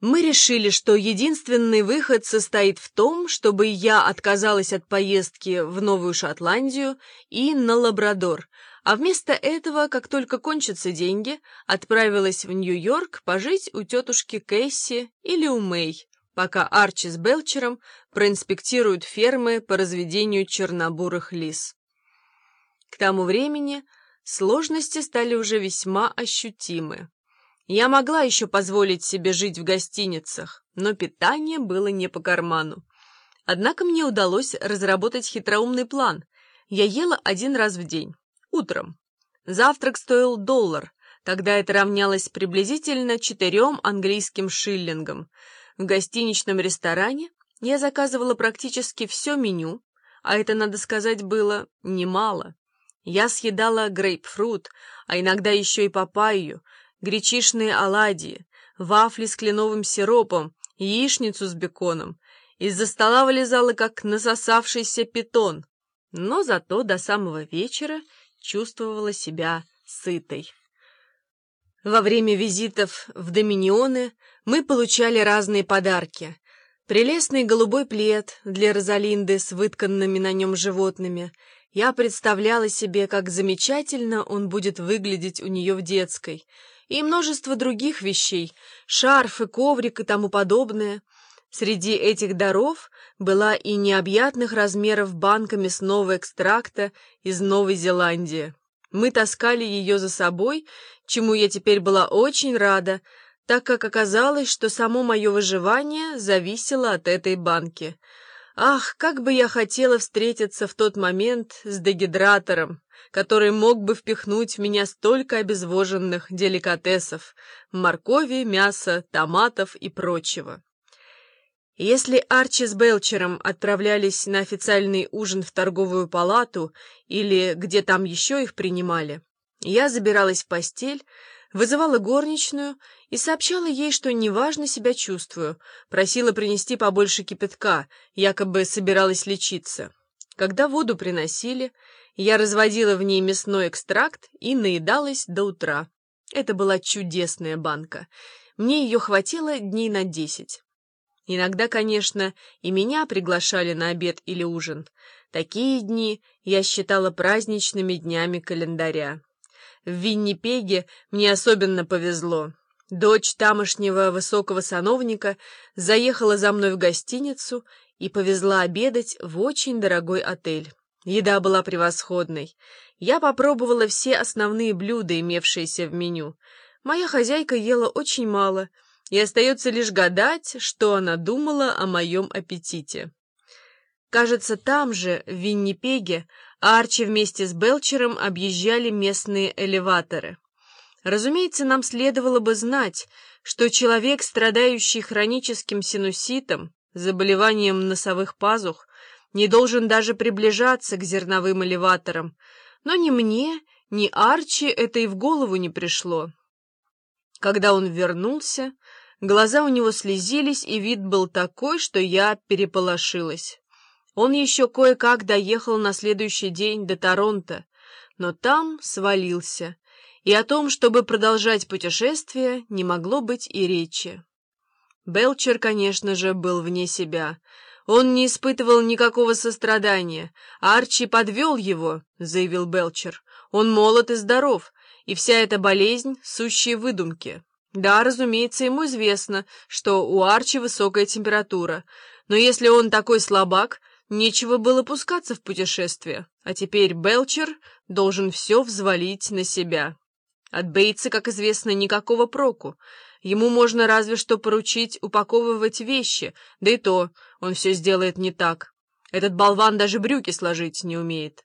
Мы решили, что единственный выход состоит в том, чтобы я отказалась от поездки в Новую Шотландию и на Лабрадор, а вместо этого, как только кончатся деньги, отправилась в Нью-Йорк пожить у тетушки Кэсси или у Мэй, пока Арчи с Белчером проинспектируют фермы по разведению чернобурых лис. К тому времени сложности стали уже весьма ощутимы. Я могла еще позволить себе жить в гостиницах, но питание было не по карману. Однако мне удалось разработать хитроумный план. Я ела один раз в день, утром. Завтрак стоил доллар, тогда это равнялось приблизительно четырем английским шиллингам. В гостиничном ресторане я заказывала практически все меню, а это, надо сказать, было немало. Я съедала грейпфрут, а иногда еще и папайю, гречишные оладьи, вафли с кленовым сиропом, яичницу с беконом. Из-за стола вылезала, как насосавшийся питон, но зато до самого вечера чувствовала себя сытой. Во время визитов в Доминионы мы получали разные подарки. Прелестный голубой плед для Розалинды с вытканными на нем животными. Я представляла себе, как замечательно он будет выглядеть у нее в детской — и множество других вещей, шарфы, коврик и тому подобное. Среди этих даров была и необъятных размеров банка мясного экстракта из Новой Зеландии. Мы таскали ее за собой, чему я теперь была очень рада, так как оказалось, что само мое выживание зависело от этой банки. Ах, как бы я хотела встретиться в тот момент с дегидратором! который мог бы впихнуть в меня столько обезвоженных деликатесов — моркови, мяса, томатов и прочего. Если Арчи с Белчером отправлялись на официальный ужин в торговую палату или где там еще их принимали, я забиралась в постель, вызывала горничную и сообщала ей, что неважно себя чувствую, просила принести побольше кипятка, якобы собиралась лечиться. Когда воду приносили, я разводила в ней мясной экстракт и наедалась до утра. Это была чудесная банка. Мне ее хватило дней на десять. Иногда, конечно, и меня приглашали на обед или ужин. Такие дни я считала праздничными днями календаря. В Виннипеге мне особенно повезло. Дочь тамошнего высокого сановника заехала за мной в гостиницу и повезла обедать в очень дорогой отель. Еда была превосходной. Я попробовала все основные блюда, имевшиеся в меню. Моя хозяйка ела очень мало, и остается лишь гадать, что она думала о моем аппетите. Кажется, там же, в Виннипеге, Арчи вместе с Белчером объезжали местные элеваторы. Разумеется, нам следовало бы знать, что человек, страдающий хроническим синуситом, заболеванием носовых пазух, не должен даже приближаться к зерновым элеваторам. Но ни мне, ни Арчи это и в голову не пришло. Когда он вернулся, глаза у него слезились, и вид был такой, что я переполошилась. Он еще кое-как доехал на следующий день до Торонто, но там свалился, и о том, чтобы продолжать путешествие, не могло быть и речи. Белчер, конечно же, был вне себя — он не испытывал никакого сострадания. Арчи подвел его, — заявил Белчер. Он молод и здоров, и вся эта болезнь — сущие выдумки. Да, разумеется, ему известно, что у Арчи высокая температура, но если он такой слабак, нечего было пускаться в путешествие, а теперь Белчер должен все взвалить на себя. От Бейтса, как известно, никакого проку. Ему можно разве что поручить упаковывать вещи, да и то он все сделает не так. Этот болван даже брюки сложить не умеет.